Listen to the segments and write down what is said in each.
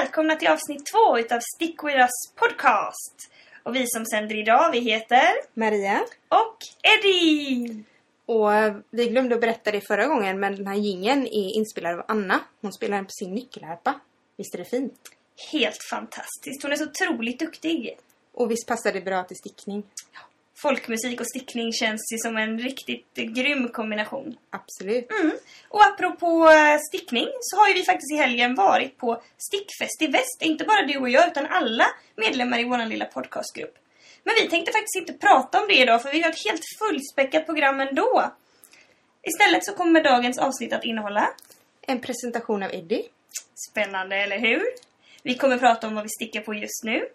välkomna till avsnitt två utav Stick With Us podcast. Och vi som sänder idag, vi heter Maria. och Eddie. Och eh, vi glömde att berätta det förra gången men den här gingen är inspelad av Anna. Hon spelar den på sin nyckelharpa. Visst är det fint? Helt fantastiskt. Hon är så otroligt duktig. Och visst passar det bra till stickning? Folkmusik och stickning känns ju som en riktigt grym kombination. Absolut. Mm. Och apropå eh, stickning så har ju vi faktiskt i helgen varit på Stickfest i Väst. Inte bara du och jag utan alla medlemmar i vår lilla podcastgrupp. Men vi tänkte faktiskt inte prata om det idag för vi har ett helt fullspäckat program ändå. Istället så kommer dagens avsnitt att innehålla En presentation av Eddie. Spännande, eller hur? Vi kommer prata om vad vi stickar på just nu.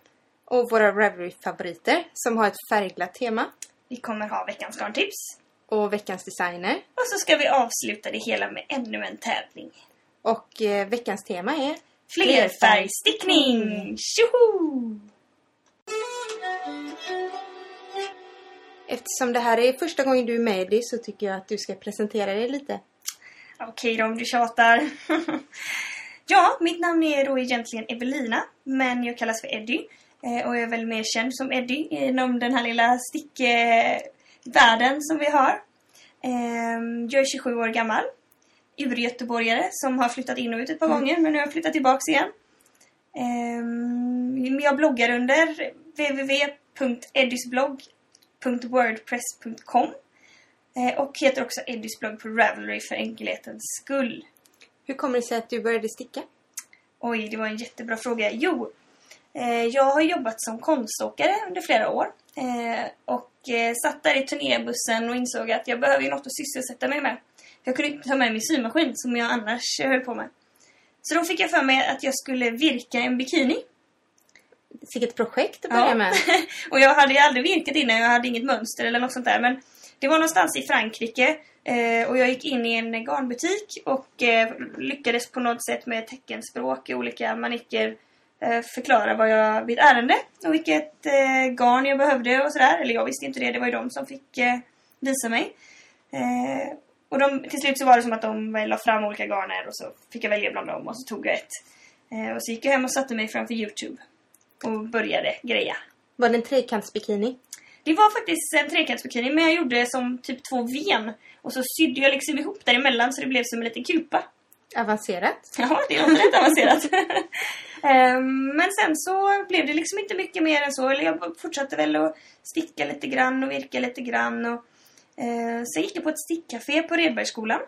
Och våra Ravelry-favoriter som har ett färgglatt tema. Vi kommer ha veckans garntips. Och veckans designer. Och så ska vi avsluta det hela med ännu en tävling. Och eh, veckans tema är Flerfärgstickning! Tjoho! Eftersom det här är första gången du är med Eddie så tycker jag att du ska presentera dig lite. Okej då om du tjatar. ja, mitt namn är då egentligen Evelina, men jag kallas för Eddie. Eh, och är väl mer känd som Eddie inom den här lilla stickvärlden som vi har. Eh, jag är 27 år gammal. Urgöteborgare som har flyttat in och ut ett par gånger, men nu har jag flyttat tillbaks igen. Eh, jag bloggar under www.eddysblogg.wordpress.com Eh, Och heter också Eddys blogg på Ravelry för enkelhetens skull. Hur kommer det sig att du började sticka? Oj, det var en jättebra fråga. Jo, jag har jobbat som konståkare under flera år. Eh, och eh, satt där i turnébussen och insåg att jag behöver något att sysselsätta mig med. Jag kunde inte ta med min symaskin som jag annars höll på med. Så då fick jag för mig att jag skulle virka en bikini. Vilket projekt att börja med. och jag hade ju aldrig virkat innan, jag hade inget mönster eller något sånt där. Men det var någonstans i Frankrike eh, och jag gick in i en garnbutik och eh, lyckades på något sätt med teckenspråk olika manicker eh, förklara vad jag, mitt ärende och vilket eh, garn jag behövde och sådär. Eller jag visste inte det, det var ju de som fick eh, visa mig. Eh, och de, till slut så var det som att de la fram olika garner och så fick jag välja bland dem och så tog jag ett. Eh, och så gick jag hem och satte mig framför Youtube och började greja. Var det en trekantsbikini? Det var faktiskt en trekantsbikini men jag gjorde som typ två ven. Och så sydde jag liksom ihop däremellan så det blev som en liten kupa. Avancerat? Ja, det låter rätt avancerat. Ehm, men sen så blev det liksom inte mycket mer än så. Eller jag fortsatte väl att sticka lite grann och virka lite grann. Och, eh, sen gick jag på ett stickcafé på Redbergsskolan.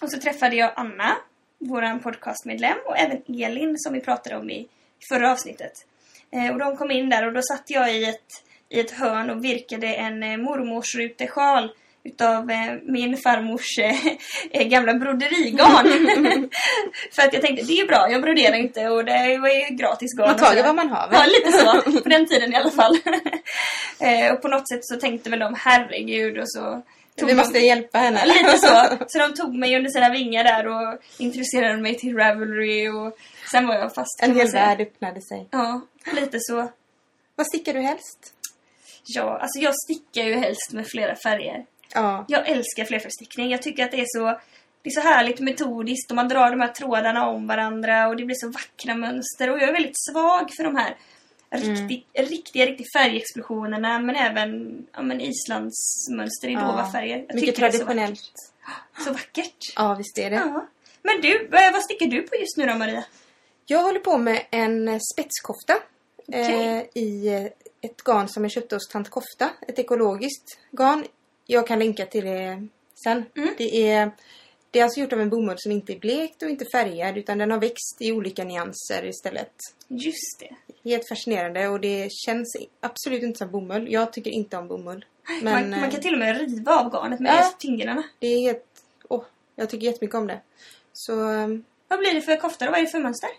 Och så träffade jag Anna, vår podcastmedlem, och även Elin som vi pratade om i förra avsnittet. Eh, och de kom in där och då satt jag i ett, i ett hörn och virkade en eh, mormorsrutesjal utav eh, min farmors eh, gamla broderigarn. För att jag tänkte, det är bra, jag broderar inte och det var ju gratis garn. Man tar ju vad man har väl? Ja, lite så. På den tiden i alla fall. eh, och på något sätt så tänkte väl de, herregud, och så... Vi måste hjälpa henne. Lite så. Så de tog mig under sina vingar där och introducerade mig till Ravelry och sen var jag fast. En hel värld öppnade sig. Ja, lite så. Vad stickar du helst? Ja, alltså jag stickar ju helst med flera färger. Ja. Jag älskar flerfärgstickning. Jag tycker att det är så det är så härligt metodiskt och man drar de här trådarna om varandra och det blir så vackra mönster. Och jag är väldigt svag för de här riktigt, riktiga, riktiga färgexplosionerna men även ja, men Islands mönster i Ja, dova färger. Jag Mycket är så traditionellt. vackert. Så vackert. Ja, visst är det. Ja. Men du, vad vad stickar du på just nu då Maria? Jag håller på med en spetskofta. Okej. Eh, I eh, ett garn som jag köpte hos Tant Kofta. Ett ekologiskt garn. Jag kan länka till det sen. Mm. Det, är, det är alltså gjort av en bomull som inte är blekt och inte färgad utan den har växt i olika nyanser istället. Just det. Helt fascinerande och det känns absolut inte som bomull. Jag tycker inte om bomull. Men man, man eh, kan till och med riva av garnet med Ja. fingrarna. det är helt... Åh, jag tycker jättemycket om det. Så eh, Vad blir det för kofta och vad är det för mönster?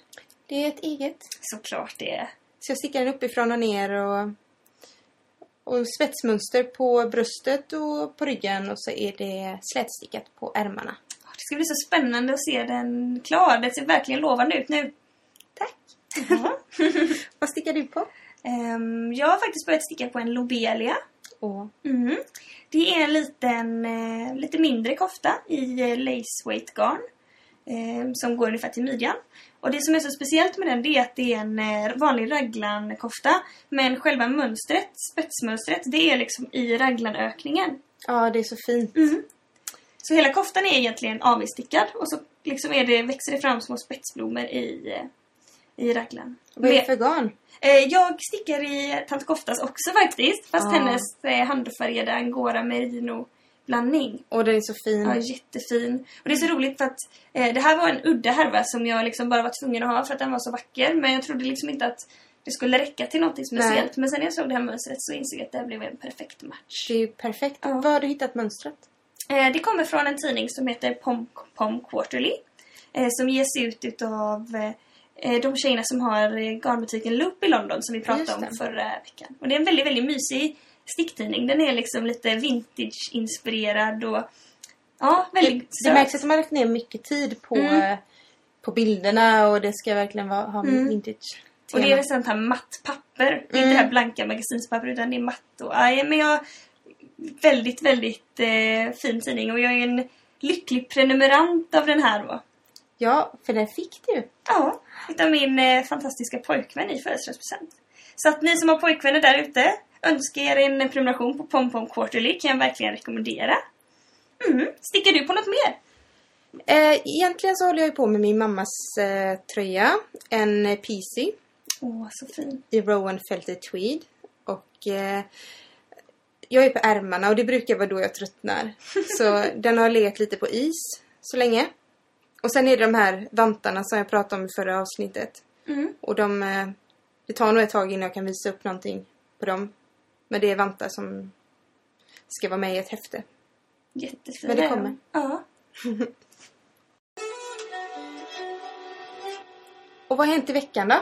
det är ett eget. Såklart det är. Så jag stickar den uppifrån och ner och, och spetsmönster på bröstet och på ryggen och så är det slätstickat på ärmarna. Det ska bli så spännande att se den klar. Det ser verkligen lovande ut nu. Tack. Vad stickar du på? Ehm, jag har faktiskt börjat sticka på en lobelia. Och Mm. Det är en liten, eh, lite mindre kofta i eh, lace weight garn. Eh, som går ungefär till midjan. Och det som är så speciellt med den det är att det är en eh, vanlig raglankofta. Men själva mönstret, spetsmönstret, det är liksom i raglanökningen. Ja, det är så fint. Mm. Så hela koftan är egentligen avstickad och så liksom är det, växer det fram små spetsblommor i, eh, i raglan. Vad är det för garn? Eh, Jag stickar i Tant Koftas också faktiskt. Fast Ja. hennes handfärgade angora merino blandning. Och den är så fin. Ja, jättefin. Och det är så roligt för att eh, det här var en udda härva som jag liksom bara var tvungen att ha för att den var så vacker. Men jag trodde liksom inte att det skulle räcka till något speciellt. Men sen när jag såg det här mönstret så insåg jag att det här blev en perfekt match. Det är ju perfekt. Ja. Var har du hittat mönstret? Eh, det kommer från en tidning som heter Pom, Pom Quarterly. Eh, som ges ut utav eh, de tjejerna som har eh, garnbutiken Loop i London som vi pratade om förra veckan. Och det är en väldigt, väldigt mysig sticktidning. Den är liksom lite vintage-inspirerad och ja, väldigt Det märks att de har lagt ner mycket tid på, Mm. eh, på bilderna och det ska verkligen vara, ha Mm. vintage Och det är sånt här matt papper. Det är inte det här blanka magasinspapper utan det är matt. Och, aj, men jag, väldigt, väldigt eh, fin tidning och jag är en lycklig prenumerant av den här då. Ja, för det fick du. Ja, utav min eh, fantastiska pojkvän i födelsedagspresent. Så att ni som har pojkvänner där ute, önskar er en prenumeration på PomPom Quarterly kan jag verkligen rekommendera. Mm. Stickar du på något mer? Eh, egentligen så håller jag på med min mammas eh, tröja. En eh, PC Åh, så fin. i Rowan Felted Tweed. Och eh, jag är på ärmarna och det brukar vara då jag tröttnar. Så den har legat lite på is så länge. Och sen är det de här vantarna som jag pratade om i förra avsnittet. Mm. Och de, eh, det tar nog ett tag innan jag kan visa upp någonting på dem. Men det är vantar som ska vara med i ett häfte. Jättefin. Men det kommer. Ja. Och vad har hänt i veckan då?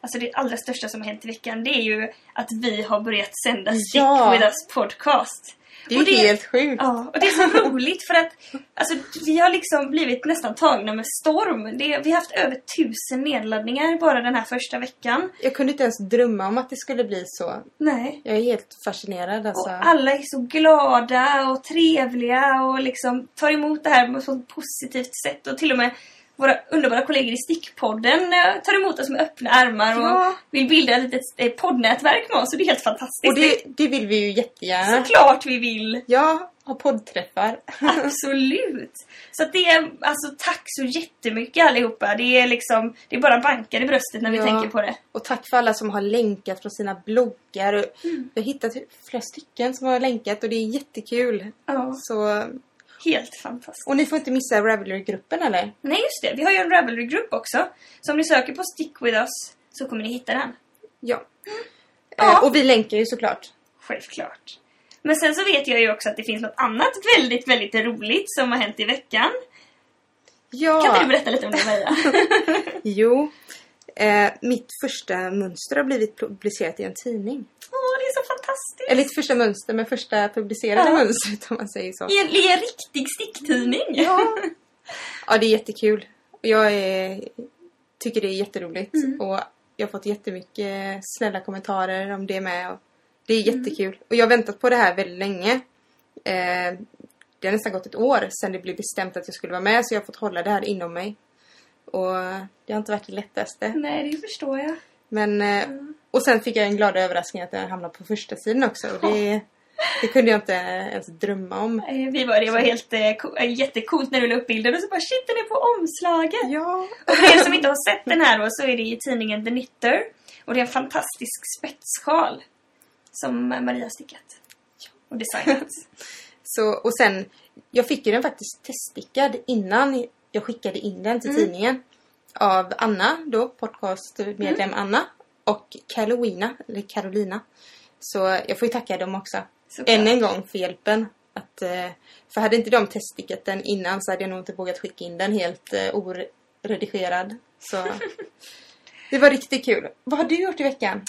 Alltså det allra största som har hänt i veckan det är ju att vi har börjat sända Stick Ja. With Us podcast. Det är Och ju helt sjukt. Ja, och det är så roligt för att alltså, vi har liksom blivit nästan tagna med storm. Det, vi har haft över tusen nedladdningar bara den här första veckan. Jag kunde inte ens drömma om att det skulle bli så. Nej. Jag är helt fascinerad alltså. Och alla är så glada och trevliga och liksom tar emot det här på ett positivt sätt. Och till och med våra underbara kollegor i Stickpodden eh, tar emot oss med öppna armar och Ja. vill bilda ett litet eh, poddnätverk med oss. Och det är helt fantastiskt. Och det, det vill vi ju jättegärna. Såklart vi vill! Ja, ha poddträffar. Absolut! Så att det är, alltså tack så jättemycket allihopa. Det är liksom, det är bara bankar i bröstet när vi Ja. tänker på det. Och tack för alla som har länkat från sina bloggar. Och Jag har hittat flera stycken som har länkat och det är jättekul. Ja, Så, helt fantastiskt. och ni får inte missa Ravelry-gruppen eller? Nej just det, vi har ju en Ravelry-grupp också. Så om ni söker på Stick With Us så kommer ni hitta den. Ja. Ja. Eh, och vi länkar ju såklart. Självklart. Men sen så vet jag ju också att det finns något annat väldigt, väldigt roligt som har hänt i veckan. Ja. Kan inte du berätta lite om det Maria? Jo. Eh, mitt första mönster har blivit publicerat i en tidning. Fantastiskt! Eller inte första mönster, men första publicerade Ja. mönstret om man säger så. I en, I en riktig sticktidning! Ja. ja, det är jättekul. Jag är, tycker det är jätteroligt. Mm. Och jag har fått jättemycket snälla kommentarer om det med. Det är Mm. jättekul. Och jag har väntat på det här väldigt länge. Eh, det har nästan gått ett år sedan det blev bestämt att jag skulle vara med. Så jag har fått hålla det här inom mig. Och det har inte varit det lättaste. Nej, det förstår jag. Men, eh, Mm. Och sen fick jag en glad överraskning att den hamnade på första sidan också. Och det, det kunde jag inte ens drömma om. Vi var, det var helt eh, jättecoolt när du la upp bilden och så bara shit den är på omslaget! Ja. Och för er som inte har sett den här då så är det i tidningen The Knitter. Och det är en fantastisk spetssjal. Som Maria stickat. Och designat. Så, och sen, jag fick ju den faktiskt teststickad innan jag skickade in den till Mm. tidningen. Av Anna då, podcastmedlem Mm. Anna. Och Carolina, eller Carolina. Så jag får ju tacka dem också. Såklart. Än en gång för hjälpen. Att, eh, för hade inte de teststickat den innan så hade jag nog inte vågat skicka in den helt eh, oredigerad. Så det var riktigt kul. Vad har du gjort i veckan?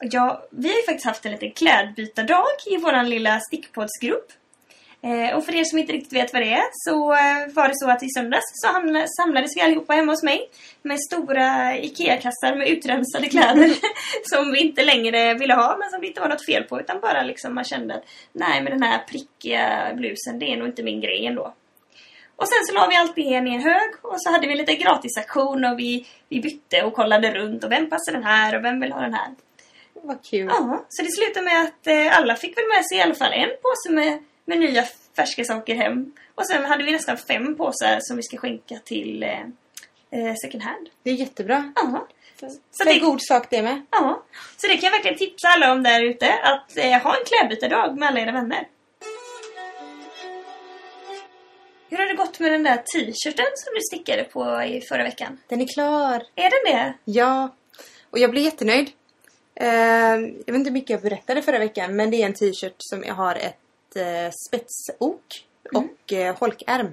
Ja, vi har ju faktiskt haft en liten klädbytardag i vår lilla stickpoddsgrupp. Eh, och för er som inte riktigt vet vad det är så eh, var det så att i söndags så samlades vi allihopa hemma hos mig med stora IKEA-kassar med utrensade kläder som vi inte längre ville ha men som det inte var något fel på utan bara liksom man kände att nej men den här prickiga blusen det är nog inte min grej ändå. Och sen så la vi allt det i en hög och så hade vi lite gratisaktion och vi, vi bytte och kollade runt och vem passar den här och vem vill ha den här. Vad kul. Ja, så det slutade med att eh, alla fick väl med sig i alla fall en påse med, med nya färska saker hem. Och sen hade vi nästan fem påsar som vi ska skänka till eh, eh, second hand. Det är jättebra. Ja. Så det är god sak det med. Ja, så det kan jag verkligen tipsa alla om där ute. Att eh, ha en klädbytardag med alla era vänner. Hur har det gått med den där t-shirten som du stickade på i förra veckan? Den är klar. Är den det? Ja. Och jag blir jättenöjd. Eh, jag vet inte hur mycket jag berättade förra veckan men det är en t-shirt som jag har ett eh, spetsok och eh, holkärm.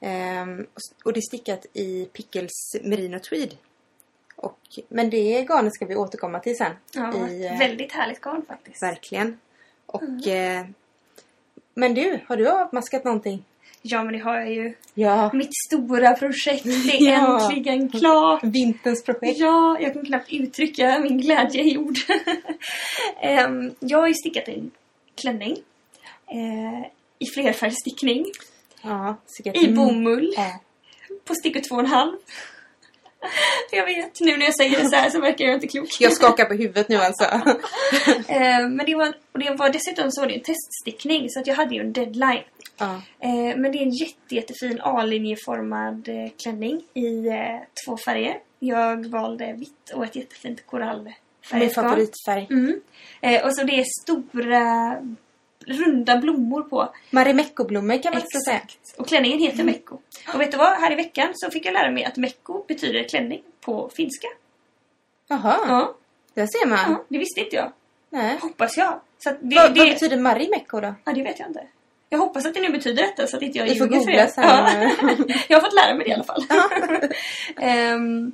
Eh, och det är stickat i Pickles Merino Tweed. Och, men det garnet ska vi återkomma till sen. Ja, i, eh, väldigt härligt garn faktiskt. Verkligen. Och, eh, men du, har du avmaskat någonting? Ja, men det har jag ju. Ja. Mitt stora projekt är Ja. äntligen klart. Vinterns projekt. Ja, jag kan knappt uttrycka min glädje i ord. Em, jag har ju stickat en klänning. Eh, I flerfärgstickning. Ja. I bomull. Ja. På stickor två och en halv. Jag vet, nu när jag säger det så här så verkar jag inte klok. Jag skakar på huvudet nu alltså. Eh, men det var, och det var dessutom så var det en teststickning så att jag hade ju en deadline. ja. Eh, men det är en jätte, jättefin A-linjeformad eh, klänning i två färger. Jag valde vitt och ett jättefint korallfärgat Min favoritfärg. Mm. Och så det är stora runda blommor på. Marimekko-blommor kan man också säga. Exakt. Och klänningen heter mecko. Och vet du vad? Här i veckan så fick jag lära mig att mecko betyder klänning på finska. Jaha, Ja, där ser man. ja det visste inte jag. Nej. Hoppas jag. Så det, Vad, det, vad betyder Marimekko då? Ja, det vet jag inte. Jag hoppas att det nu betyder detta så att inte jag ljuger för er. Ja. jag har fått lära mig det i alla fall. Ehm,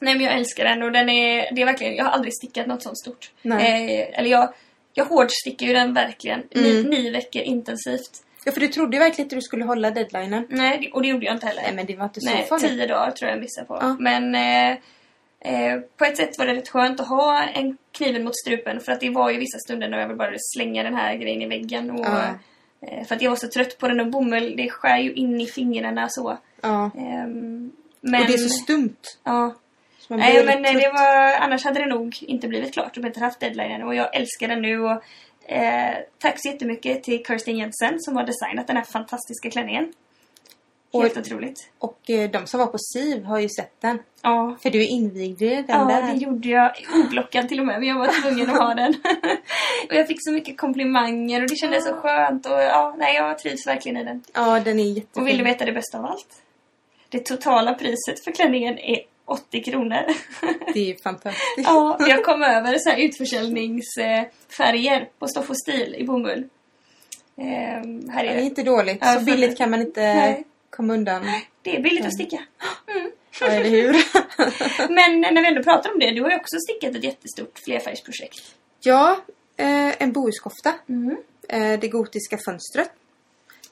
nej men jag älskar den och den är, det är verkligen, jag har aldrig stickat något sånt stort. Nej. Eh, eller jag, jag hårdstickar ju den verkligen. Ni, Mm. nio veckor intensivt. Ja, för du trodde ju verkligen inte du skulle hålla deadlinen. Nej, och det gjorde jag inte heller. Nej, men det var inte så Nej, farligt. tio dagar tror jag jag missade på. Ja. Men eh, eh, på ett sätt var det rätt skönt att ha en kniven mot strupen för att det var ju vissa stunder när jag ville bara slänga den här grejen i väggen. Och, Ja. eh, för att jag var så trött på den och bomull, det skär ju in i fingrarna så. Ja. Ehm, men, Och det är så stumt. ja. Nej, men eh, det var, annars hade det nog inte blivit klart om jag inte haft deadlinen. Och jag älskar den nu. Och, eh, tack så jättemycket till Kirsten Jensen som har designat den här fantastiska klänningen. Helt otroligt. Och eh, de som var på SIV har ju sett den. Ja, För du invigde den Ja, där. det gjorde jag. Oblockad till och med, men jag var tvungen att ha den. och jag fick så mycket komplimanger och det kändes så skönt. Och ja, nej, jag trivs verkligen i den. Ja, den är jättefin. Och vill du veta det bästa av allt? Det totala priset för klänningen är 80 kronor. Det är fantastiskt. ja, jag kom över så här utförsäljningsfärger på Stoff och Stil i bomull. Ehm, här Det är är det. inte dåligt. Ja, Så billigt kan man inte Nej. komma undan. Det är billigt att sticka. Ja, eller hur? Men när vi ändå pratar om det, du har ju också stickat ett jättestort flerfärgsprojekt. ja, eh, en bohuskofta. Mm. Eh, det gotiska fönstret.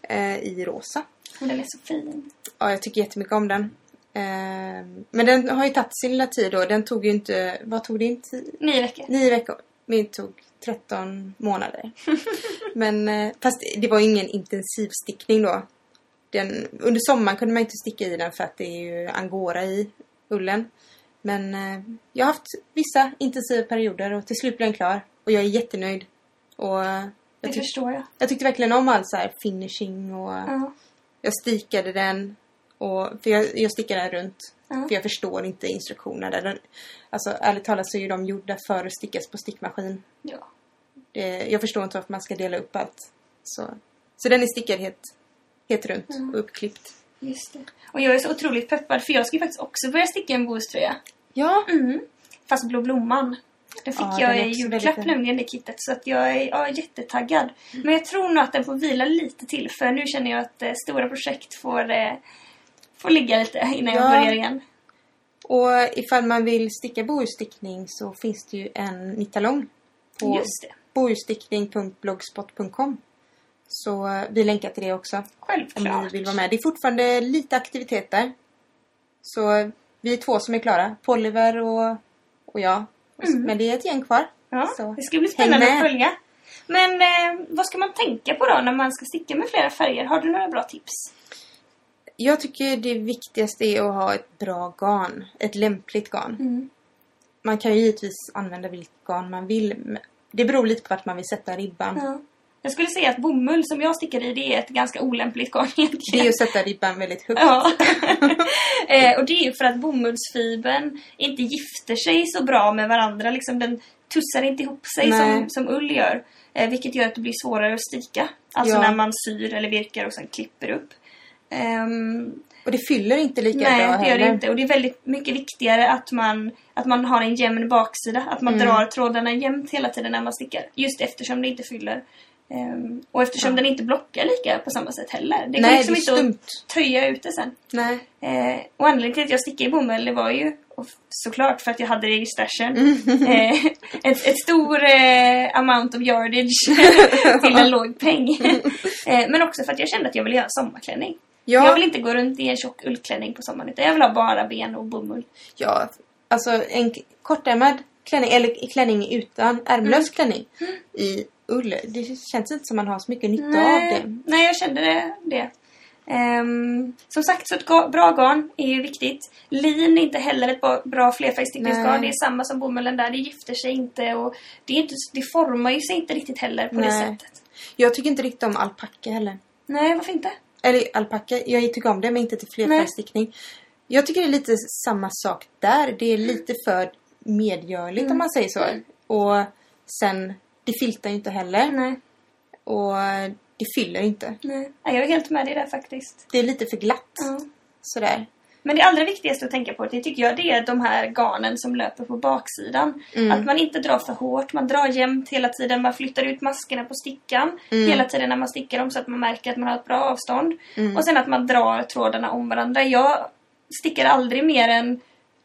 Eh, I rosa. Den är så fin. Ja, jag tycker jättemycket om den. Eh, men den har ju tagit sin lilla tid då. Den tog ju inte... Vad tog din tid? Nio veckor. Nio veckor. Min tog 13 månader. men eh, fast det var ingen intensivstickning då. Den, under sommaren kunde man inte sticka i den för att det är ju angora i ullen. Men eh, jag har haft vissa intensiva perioder och till slut blev den klar. Och jag är jättenöjd. Och eh, Det jag, tyck, förstår jag. jag tyckte verkligen om all så här finishing och Ja. jag stikade den. Och, för jag, jag stickade den runt. Ja. För jag förstår inte instruktionerna. Där den, alltså ärligt talat så är ju de gjorda för att stickas på stickmaskin. ja. Det, jag förstår inte varför man ska dela upp allt. Så, så den är stickad helt, helt runt Mm. och uppklippt. Just det. Och jag är så otroligt peppad för jag ska ju faktiskt också börja sticka en bohuströja. Ja, Mm. Fast Blå Blomman. Det fick Ja, jag den i julklapp väldigt nämligen det kittet. Så att jag är ja, jättetaggad. Men jag tror nog att den får vila lite till. För nu känner jag att eh, stora projekt får, eh, får ligga lite innan jag Ja. börjar igen. och ifall man vill sticka bohusstickning så finns det ju en nittalong på bohusstickning.blogspot.com. Så eh, vi länkar till det också. Om Självklart. ni vill vara med. Det är fortfarande lite aktivitet där. Så eh, vi är två som är klara. Poliver och, och jag. Mm. Men det är ett gäng kvar. Ja, Så, det ska bli spännande att följa. Men eh, vad ska man tänka på då när man ska sticka med flera färger? Har du några bra tips? Jag tycker det viktigaste är att ha ett bra garn. Ett lämpligt garn. Mm. Man kan ju givetvis använda vilket garn man vill. Det beror lite på vart man vill sätta ribban. Ja. Jag skulle säga att bomull som jag stickar i, det är ett ganska olämpligt garn Det är egentligen. ju att sätta ribban väldigt högt. Ja. eh, och det är ju för att bomullsfibern inte gifter sig så bra med varandra. Liksom den tussar inte ihop sig Nej. som, som ull gör. Eh, vilket gör att det blir svårare att sticka. Alltså Ja. när man syr eller virkar och sen klipper upp. Ehm, Och det fyller inte lika nej, bra det gör det heller. inte. Och det är väldigt mycket viktigare att man, att man har en jämn baksida. Att man Mm. drar trådarna jämnt hela tiden när man stickar. Just eftersom det inte fyller. Ehm, och eftersom Ja. den inte blockar lika på samma sätt heller. Det går Nej, liksom det inte att stumt. töja ut det sen. Nej. Eh, och anledningen till att jag stickade i bomull det var ju såklart för att jag hade det i stashen. Mm. Eh, ett, ett stor eh, amount of yardage till en låg peng. eh, men också för att jag kände att jag ville göra en sommarklänning. Ja, Jag vill inte gå runt i en tjock ullklänning på sommaren utan jag vill ha bara ben och bomull. ja, alltså en kortärmad klänning, eller klänning utan ärmlös Mm. klänning i ull. Det känns inte som man har så mycket nytta av det. nej, jag kände det. det. Ehm, som sagt, så ett bra garn är ju viktigt. Lin är inte heller ett bra flerfärgstickningsgarn. Nej. Det är samma som bomullen där. Det gifter sig inte och det, är inte, det formar ju sig inte riktigt heller på det Nej. sättet. Jag tycker inte riktigt om alpacka heller. Nej, varför inte? Eller alpacka, jag tycker om det men inte till flerfärgstickning. Jag tycker det är lite samma sak där. Det är lite för medgörligt Mm. om man säger så. Och sen, det filtar ju inte heller. Nej, Och det fyller inte. nej. Jag är helt med dig där faktiskt. Det är lite för glatt. Ja. Sådär. Men det allra viktigaste att tänka på det tycker jag det är de här garnen som löper på baksidan. Mm. Att man inte drar för hårt, man drar jämnt hela tiden, man flyttar ut maskerna på stickan Mm. hela tiden när man stickar dem så att man märker att man har ett bra avstånd. Mm. Och sen att man drar trådarna om varandra. Jag stickar aldrig mer än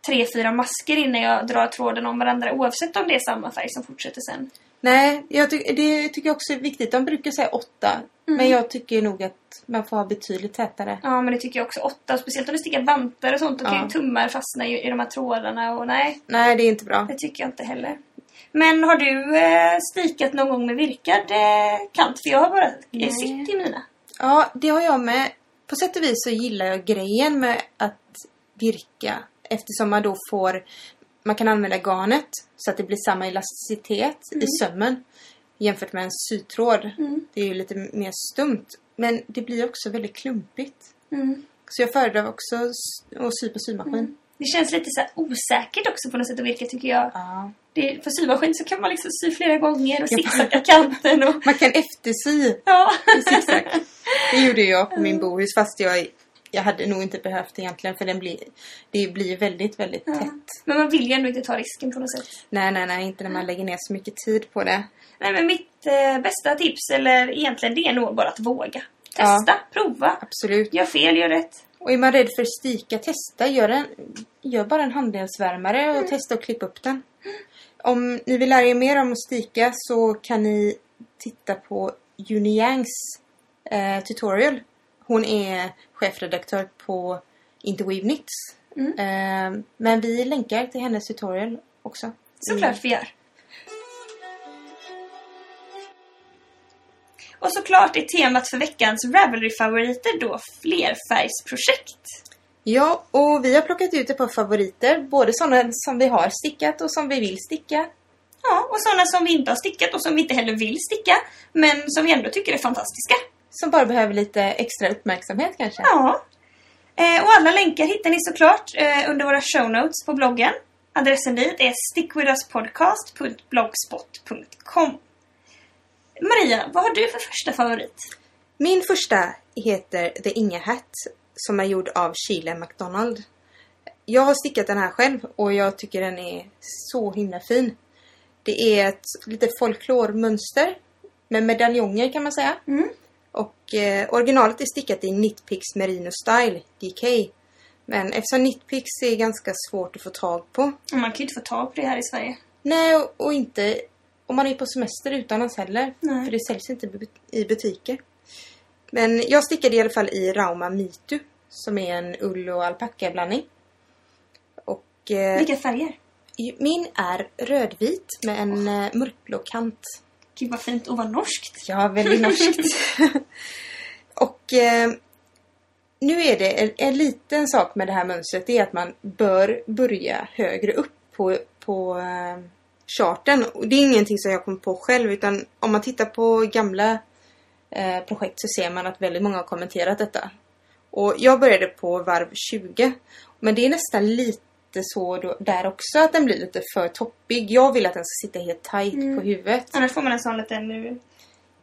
tre, fyra masker innan jag drar tråden om varandra oavsett om det är samma färg som fortsätter sen. Nej, jag ty- det tycker jag också är viktigt. De brukar säga åtta. Mm. Men jag tycker nog att man får ha betydligt tätare. Ja, men det tycker jag också. Åtta, speciellt om du stickar vantar och sånt. Då kan ju tummar fastna i, i de här trådarna och nej. Nej, det är inte bra. Det tycker jag inte heller. Men har du eh, stickat någon gång med virkad eh, kant? För jag har bara eh, sytt i mina. Ja, det har jag med. På sätt och vis så gillar jag grejen med att virka. Eftersom man då får... Man kan använda garnet så att det blir samma elasticitet i sömmen. Jämfört med en sytråd. Mm. Det är ju lite mer stumt. Men det blir också väldigt klumpigt. Mm. Så jag föredrar också att sy på symaskin. Mm. Det känns lite så osäkert också på något sätt att virka tycker jag. Ja. Det, på symaskin så kan man liksom sy flera gånger och zigzacka kanten och... Man kan eftersy Ja. i zigzag. Det gjorde jag på min bohus fast jag, jag hade nog inte behövt egentligen för den blir, det blir väldigt, väldigt Ja. tätt. Men man vill ju ändå inte ta risken på något sätt. Nej, nej, nej, inte när man lägger ner så mycket tid på det. Nej men mitt eh, bästa tips, eller egentligen det är nog bara att våga. Testa, prova. Absolut. Gör fel, gör rätt. Och är man rädd för stika, testa. Gör, en, gör bara en handelsvärmare och testa att klippa upp den. Om ni vill lära er mer om att stika så kan ni titta på Juni Yangs eh, tutorial. Hon är chefredaktör på Interweave Knits. Mm. Eh, men vi länkar till hennes tutorial också. Såklart vi gör. Och såklart är temat för veckans Ravelry-favoriter då flerfärgsprojekt. Ja, och vi har plockat ut ett par favoriter. Både sådana som vi har stickat och som vi vill sticka. Ja, och sådana som vi inte har stickat och som vi inte heller vill sticka. Men som vi ändå tycker är fantastiska. Som bara behöver lite extra uppmärksamhet kanske. Ja. Eh, och alla länkar hittar ni såklart eh, under våra show notes på bloggen. Adressen dit är stickwithuspodcast.blogspot.com Maria, vad har du för första favorit? Min första heter The Inga Hat som är gjord av Chile McDonald. Jag har stickat den här själv och jag tycker den är så himla fin. Det är ett lite folklormönster med medaljonger kan man säga. Mm. Och eh, originalet är stickat i Knitpicks Merino Style, DK. Men eftersom Knitpicks är ganska svårt att få tag på. Man kan ju inte få tag på det här i Sverige. Nej, och, och inte om man är på semester utomlands heller. Nej. För det säljs inte i butiker. Men jag stickade i alla fall i Rauma Mitu. Som är en ull och alpackablandning. Och eh, Vilka färger? min är rödvit med en eh, mörkblå kant. Gud vad fint och vad norskt. Ja, väldigt norskt. och eh, nu är det en, en liten sak med det här mönstret. Det är att man bör börja högre upp på, på eh, charten. Och det är ingenting som jag kom på själv utan om man tittar på gamla eh, projekt så ser man att väldigt många har kommenterat detta. Och jag började på varv 20. Men det är nästan lite så då, där också att den blir lite för toppig. Jag vill att den ska sitta helt tight Mm. på huvudet. Annars får man en sån liten eh,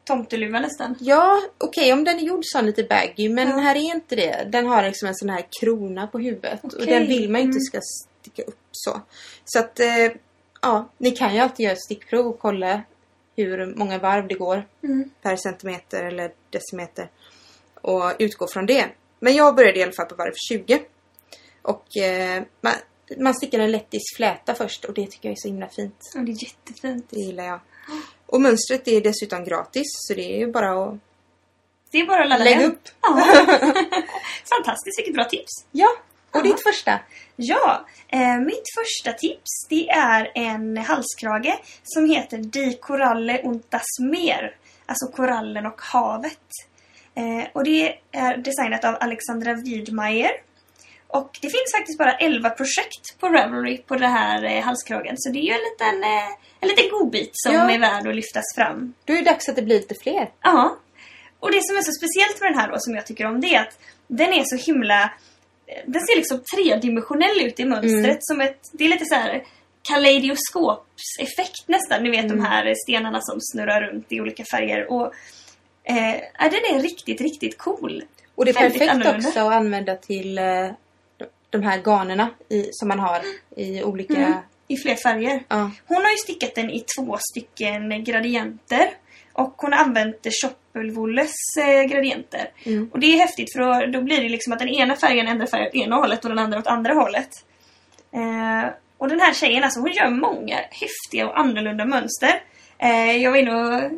tomteluva nästan. Ja, okej om den är gjord sån lite baggy men Ja. här är inte det. Den har liksom en sån här krona på huvudet och Okej, den vill man ju inte mm. ska sticka upp så. Så att, eh, ja, ni kan ju alltid göra ett stickprov och kolla hur många varv det går Mm. per centimeter eller decimeter och utgå från det. Men jag började i alla fall på varv 20. Och eh, man, man stickar en lettisk fläta först och det tycker jag är så himla fint. Ja, det är jättefint. Det gillar jag. Och mönstret är dessutom gratis så det är ju bara att Det är bara att ladda lägga hem. upp. Ja. Fantastiskt, vilket bra tips. Ja, och Ja. ditt första? Ja, eh, mitt första tips det är en halskrage som heter Die Koralle und das Meer. Alltså korallen och havet. Eh, och det är designat av Alexandra Wiedmeier. Och det finns faktiskt bara 11 projekt på Ravelry på den här eh, halskragen. Så det är ju en liten, eh, en liten godbit som Ja. är värd att lyftas fram. Då är det dags att det blir lite fler. Ja. Och det som är så speciellt med den här då, som jag tycker om, det är att den är så himla... Den ser liksom tredimensionell ut i mönstret. Mm. Som ett, det är lite så här kaleidoskopseffekt nästan. Ni vet Mm. de här stenarna som snurrar runt i olika färger. Och eh, Den är riktigt, riktigt cool. Och det är perfekt också att använda till eh, de här garnerna i, som man har i olika... Mm. I fler färger. Ja. Hon har ju stickat den i två stycken gradienter. Och hon har använt Choppelwolles eh, gradienter. Mm. Och det är häftigt för då, då blir det liksom att den ena färgen ändrar färg åt ena hållet och den andra åt andra hållet. Eh, och den här tjejen alltså, hon gör många häftiga och annorlunda mönster. Eh, jag var inne och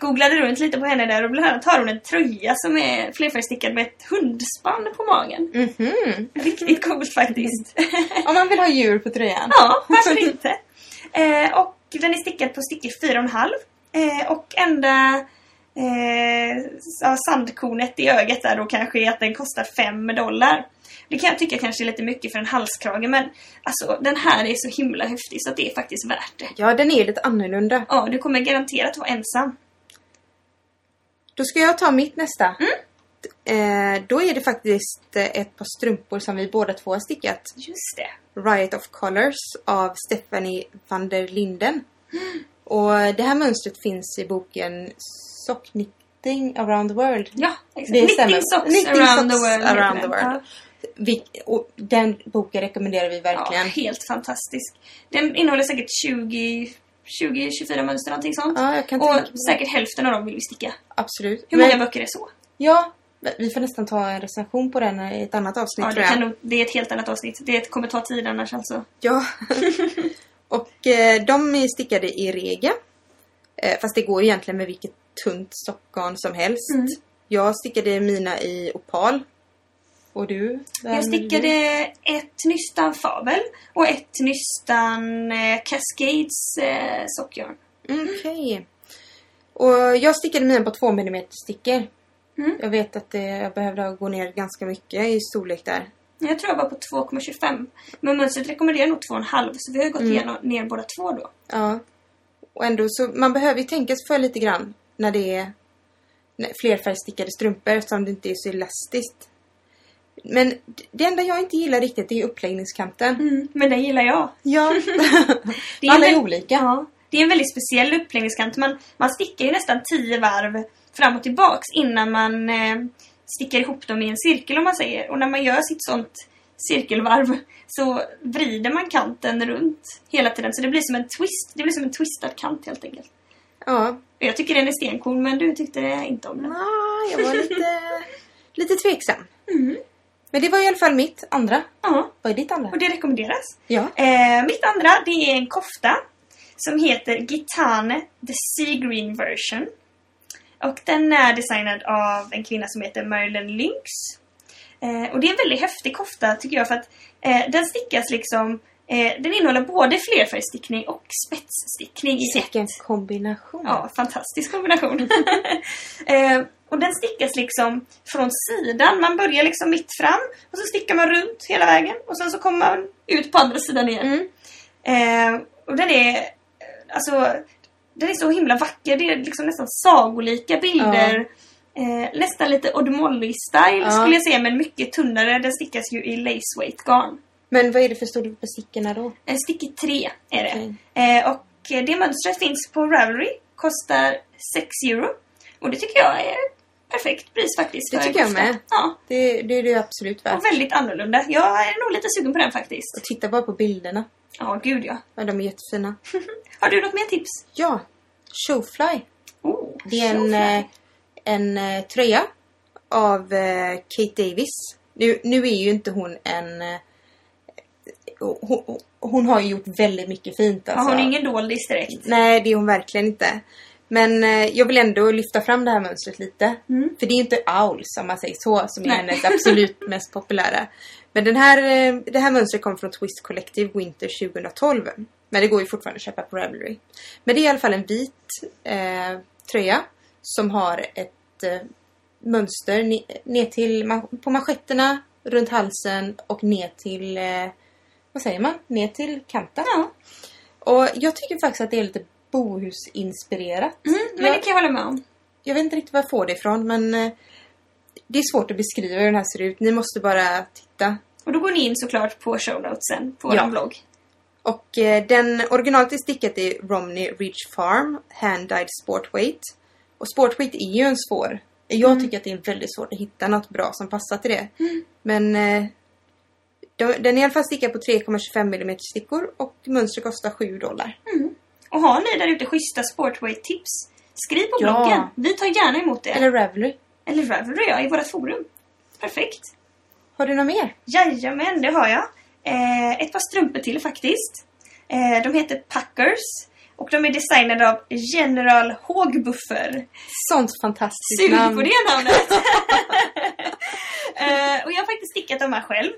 googlade runt lite på henne där och bland annat har hon en tröja som är flerfärgstickad med ett hundspann på magen. Mhm. Riktigt coolt faktiskt. Om man vill ha djur på tröjan. Ja, varför inte? Eh, och den är stickad på stickor 4,5. Eh, och enda eh, sandkornet i ögat där då kanske är att den kostar 5 dollar. Det kan jag tycka kanske är lite mycket för en halskrage men alltså den här är så himla häftig så det är faktiskt värt det. Ja, den är lite annorlunda. Ja, du kommer garanterat vara ensam. Då ska jag ta mitt nästa. Mm. Eh, då är det faktiskt eh, ett par strumpor som vi båda två har stickat. Just det. Riot of Colors av Stephanie van der Linden. Och det här mönstret finns i boken Sock Knitting around the world. Ja, exakt. Det Knitting socks Knitting around socks the world. around the world. Ja. Vi, och den boken rekommenderar vi Ja, verkligen. helt fantastisk. Den innehåller säkert 20 20-24 mönster, någonting sånt. Ja, jag kan och säkert hälften av dem vill vi sticka. Absolut. Hur många Men- böcker är så? Ja, vi får nästan ta en recension på den i ett annat avsnitt Ja, tror det, jag. nog, det är ett helt annat avsnitt. Det kommer ta tid annars alltså. Ja. och eh, de är stickade i rega. Eh, fast det går egentligen med vilket tunt stockgarn som helst. Mm. Jag stickade mina i opal. Och du? Jag stickade ett nystan Fabel och ett nystan eh, Cascades eh, sockgarn. Mm, Okej. Och jag stickade mina på 2 mm stickor. Mm. Jag vet att jag behövde gå ner ganska mycket i storlek där. Jag tror jag var på 2,25. Men mönstret rekommenderar nog 2,5 så vi har gått Mm. igenom, ner båda två då. Ja. Och ändå så, man behöver ju tänka sig för lite grann när det är flerfärgstickade strumpor eftersom det inte är så elastiskt. Men det enda jag inte gillar riktigt är uppläggningskanten. Men den gillar jag. Ja. Det är Alla är olika. Ja, det är en väldigt speciell uppläggningskant. Man, man stickar ju nästan 10 varv fram och tillbaks innan man eh, stickar ihop dem i en cirkel om man säger. Och när man gör sitt sånt cirkelvarv så vrider man kanten runt hela tiden. Så det blir som en twist. Det blir som en twistad kant helt enkelt. Ja. Jag tycker den är stencool men du tyckte det inte om den. Ah, jag var lite, lite tveksam. Mm. Men det var i alla fall mitt andra. Ja, Vad är ditt andra? och det rekommenderas. Ja. Eh, mitt andra, det är en kofta som heter Gitane The Sea Green Version. Och den är designad av en kvinna som heter Marilyn Lynx. Eh, och det är en väldigt häftig kofta tycker jag för att eh, den stickas liksom eh, den innehåller både flerfärgstickning och spetsstickning. Vilken kombination. Ja, fantastisk kombination. eh, Och den stickas liksom från sidan. Man börjar liksom mitt fram och så stickar man runt hela vägen. Och sen så kommer man ut på andra sidan igen. Mm. Eh, och den är... Alltså... Den är så himla vacker. Det är liksom nästan sagolika bilder. Eh, nästan lite Odd Molly-style Ja. skulle jag säga, men mycket tunnare. Den stickas ju i lace weight garn. Men vad är det för storlek på stickorna då? Eh, stickor 3 är det. Okej. Eh, och det mönstret finns på Ravelry. Kostar 6 euro. Och det tycker jag är perfekt pris faktiskt. Det en tycker jag med. Ja, Det, det är det absolut värt. och väldigt annorlunda. Jag är nog lite sugen på den faktiskt. Och titta bara på bilderna. Ja, gud ja. Ja, de är jättefina. Har du något mer tips? Ja, Showfly. Oh, Det är en, showfly. eh, en eh, tröja av eh, Kate Davis. Nu, nu är ju inte hon en... hon, hon har ju gjort väldigt mycket fint Ja, alltså. hon är ingen doldis direkt. Nej, det är hon verkligen inte. Men eh, jag vill ändå lyfta fram det här mönstret lite. Mm. För det är inte Owls, om man säger så, som är Nej. hennes absolut mest populära. Men den här, eh, det här mönstret kom från Twist Collective Winter 2012. Men det går ju fortfarande att köpa på Ravelry. Men det är i alla fall en vit eh, tröja som har ett eh, mönster ne- ner till på manschetterna, runt halsen och ner till, eh, vad säger man? Ner till kanten. Ja, Och jag tycker faktiskt att det är lite bohusinspirerat. mm, men jag, det kan jag hålla med om. jag vet inte riktigt var jag får det ifrån men eh, det är svårt att beskriva hur den här ser ut. Ni måste bara titta. Och då går ni in såklart på show notesen på Ja. vår blogg. Och eh, den originalet är stickat i Romney Ridge Farm Hand-dyed Sportweight. Och Sportweight är ju en svår. Jag Mm. tycker att det är väldigt svårt att hitta något bra som passar till det. Men eh, de, den är i alla fall stickad på 3,25 mm stickor och mönstret kostar 7 dollar. Och har ni där ute schyssta sportweight-tips? Skriv på Ja. bloggen. Vi tar gärna emot det. Eller Ravelry. Eller Ravelry, ja, i vårt forum. Perfekt. Har du något mer? Jajamän, det har jag. Eh, ett par strumpor till faktiskt. Eh, de heter Packers. Och de är designade av General Hågbuffer. Sånt fantastiskt Sug namn. på det namnet! eh, och jag har faktiskt stickat de här själv.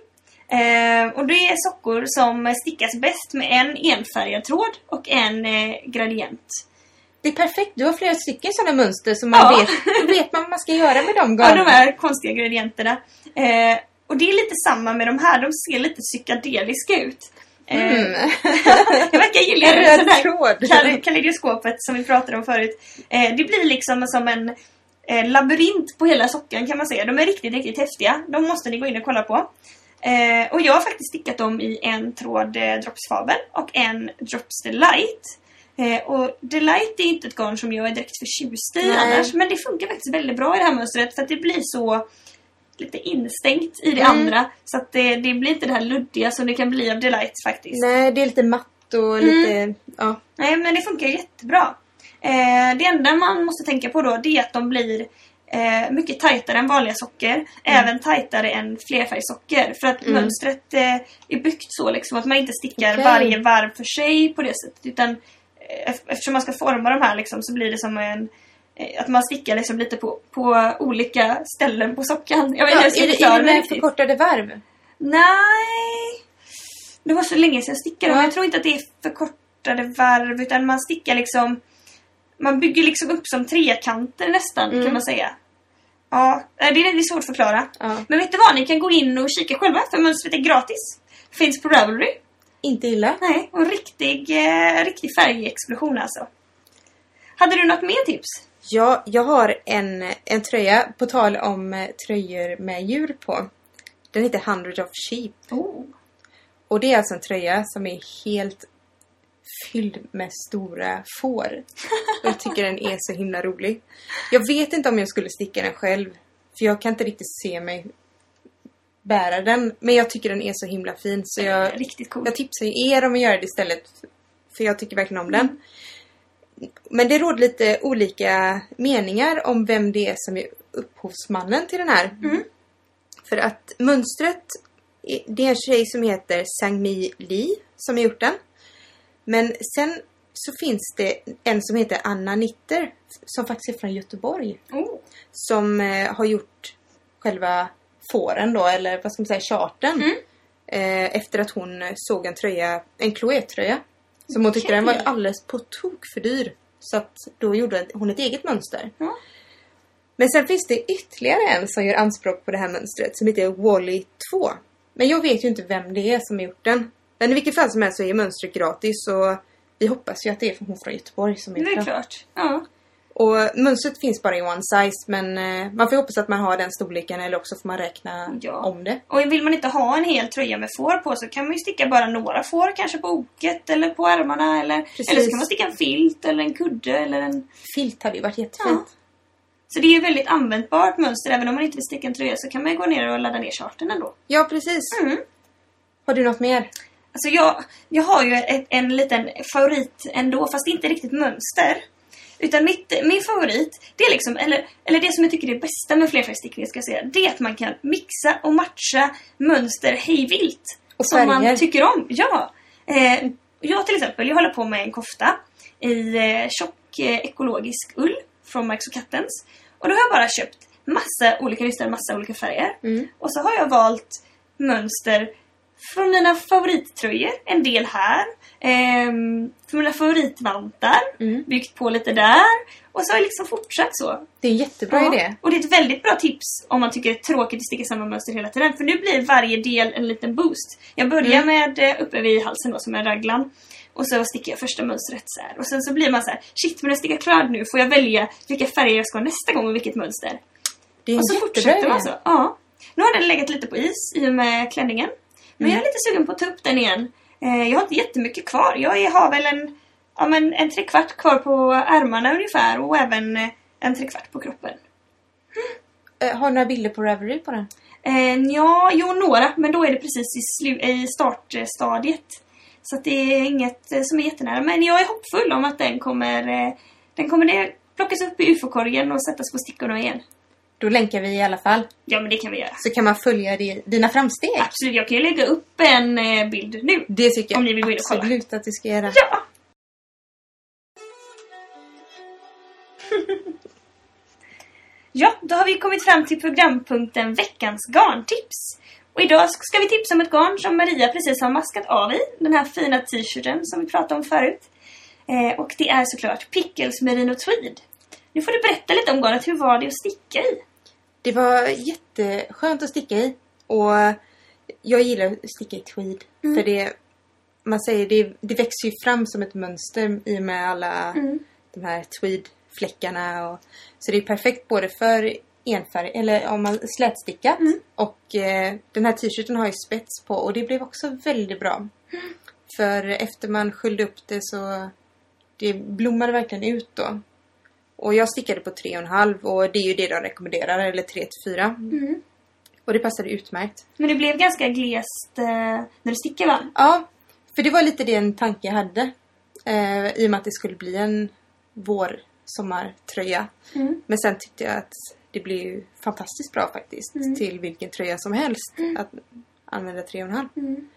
Eh, och det är sockor som stickas bäst med en enfärgad tråd och en eh, gradient. Det är perfekt. Du har flera stycken sådana mönster som man Ja. vet, då vet man vad man ska göra med de Ja, de här konstiga gradienterna. Eh, och det är lite samma med de här. De ser lite psykedeliska ut. Eh, Mm. jag verkar gilla det. Kal- kaleidoskopet som vi pratade om förut. Eh, det blir liksom som en eh, labyrint på hela sockan kan man säga. De är riktigt, riktigt häftiga. De måste ni gå in och kolla på. Eh, och jag har faktiskt stickat dem i en tråd eh, Drops Faber och en Drops Delight. Eh, och Delight är inte ett garn som jag är direkt förtjust i Nej. annars. Men det funkar faktiskt väldigt bra i det här mönstret för att det blir så lite instängt i det Mm. andra. Så att det, det blir inte det här luddiga som det kan bli av Delight faktiskt. Nej, det är lite matt och Mm. lite... Ja. Nej, men det funkar jättebra. Eh, det enda man måste tänka på då, det är att de blir eh, mycket tajtare än vanliga socker. Även tajtare än flerfärgsocker. För att Mm. mönstret eh, är byggt så liksom att man inte stickar Okej. varje varv för sig på det sättet. Utan eh, eftersom man ska forma de här liksom, så blir det som en eh, att man stickar liksom lite på, på olika ställen på sockan. Jag vet Ja, jag är, det, är det med förkortade varv? Nej. Det var så länge sedan jag stickade. Ja. Jag tror inte att det är förkortade varv utan man stickar liksom... Man bygger liksom upp som trekanter nästan Mm. kan man säga. Ja, det är, det är svårt att förklara. Ja. Men vet du vad? Ni kan gå in och kika själva för mönstret är gratis. Finns på Ravelry. Inte illa. Nej, och en riktig, eh, riktig färgexplosion alltså. Hade du något mer tips? Ja, jag har en, en tröja, på tal om eh, tröjor med djur på. Den heter Hundred of Sheep. Oh. Och det är alltså en tröja som är helt fylld med stora får. Och jag tycker den är så himla rolig. Jag vet inte om jag skulle sticka den själv. För jag kan inte riktigt se mig bära den. Men jag tycker den är så himla fin så jag, Riktigt cool. jag tipsar er om att göra det istället. För jag tycker verkligen om den. Men det råder lite olika meningar om vem det är som är upphovsmannen till den här. Mm. För att mönstret, det är en tjej som heter Sang-Mi Lee som har gjort den. Men sen så finns det en som heter Anna Nitter som faktiskt är från Göteborg. Oh. Som eh, har gjort själva fåren då, eller vad ska man säga, charten. Mm. Eh, efter att hon såg en tröja, en Chloé-tröja. Som hon tyckte Okej. den var alldeles på tok för dyr. Så att då gjorde hon ett eget mönster. Ja. Men sen finns det ytterligare en som gör anspråk på det här mönstret som heter Wally 2. Men jag vet ju inte vem det är som har gjort den. Men i vilket fall som helst så är mönstret gratis och vi hoppas ju att det är hon från Göteborg som har Det är klart. Ja. Och mönstret finns bara i one size men eh, man får ju hoppas att man har den storleken eller också får man räkna Ja. om det. Och vill man inte ha en hel tröja med får på så kan man ju sticka bara några får kanske på oket eller på ärmarna eller, Precis. eller så kan man sticka en filt eller en kudde eller en... Filt hade ju varit jättefint. Så det är ju väldigt användbart mönster. Även om man inte vill sticka en tröja så kan man ju gå ner och ladda ner charten ändå. Ja, precis. Mm. Har du något mer? Alltså jag, jag har ju ett, en liten favorit ändå, fast inte riktigt mönster. Utan mitt, min favorit, det är liksom, eller, eller det som jag tycker är det bästa med flerfärgstickning ska jag säga, det är att man kan mixa och matcha mönster hejvilt. Och som man tycker om. Ja! Eh, jag till exempel, jag håller på med en kofta i eh, tjock eh, ekologisk ull från Marks och Kattens. Och då har jag bara köpt massa olika nystar, massa olika färger. Mm. Och så har jag valt mönster från mina favorittröjor. En del här. Ehm, för mina favoritvantar. Mm. Byggt på lite där. Och så har jag liksom fortsatt så. Det är en jättebra Ja. idé. Och det är ett väldigt bra tips om man tycker det är tråkigt att sticka samma mönster hela tiden. För nu blir varje del en liten boost. Jag börjar Mm. med eh, uppe vid halsen då, som en raglan. Och så sticker jag första mönstret så här. Och sen så blir man så här, shit men jag stickar klart nu. Får jag välja vilka färger jag ska ha nästa gång och vilket mönster? Det är en Och så jättebra fortsätter man så. Ja. Nu har den legat lite på is i och med klänningen. Men Mm. jag är lite sugen på att ta upp den igen. Eh, jag har inte jättemycket kvar. Jag har väl en, ja, men en trekvart kvar på ärmarna ungefär och även eh, en trekvart på kroppen. Eh, Har du några bilder på Ravelry på den? Ja, jo några, men då är det precis i, slu- i startstadiet. Så det är inget som är jättenära. Men jag är hoppfull om att den kommer, den kommer plockas upp i ufo-korgen och sättas på stickorna igen. Då länkar vi i alla fall. Ja, men det kan vi göra. Så kan man följa di- dina framsteg. Absolut, jag kan ju lägga upp en eh, bild nu. Det tycker jag Om ni vill gå in och kolla. absolut att du ska göra. Ja! ja, då har vi kommit fram till programpunkten Veckans garntips. Och idag ska vi tipsa om ett garn som Maria precis har maskat av i. Den här fina t-shirten som vi pratade om förut. Eh, och det är såklart Pickles Merino Tweed. Nu får du berätta lite om garnet. Hur var det att sticka i? Det var jätteskönt att sticka i. Och jag gillar att sticka i tweed. Mm. För det, man säger, det, det växer ju fram som ett mönster i och med alla Mm. de här tweedfläckarna. Och, så det är perfekt både för enfärg, eller om man slätstickat. Mm. Och eh, den här t-shirten har ju spets på och det blev också väldigt bra. För efter man skyllde upp det så det blommade verkligen ut då. Och jag stickade på 3,5 och det är ju det de rekommenderar, eller 3 till 4. Mm. Och det passade utmärkt. Men det blev ganska glest eh, när du stickade va? Ja, för det var lite den tanke jag hade. Eh, I och med att det skulle bli en vår sommartröja. Mm. Men sen tyckte jag att det blev ju fantastiskt bra faktiskt. Mm. Till vilken tröja som helst. Att använda 3,5. Mm.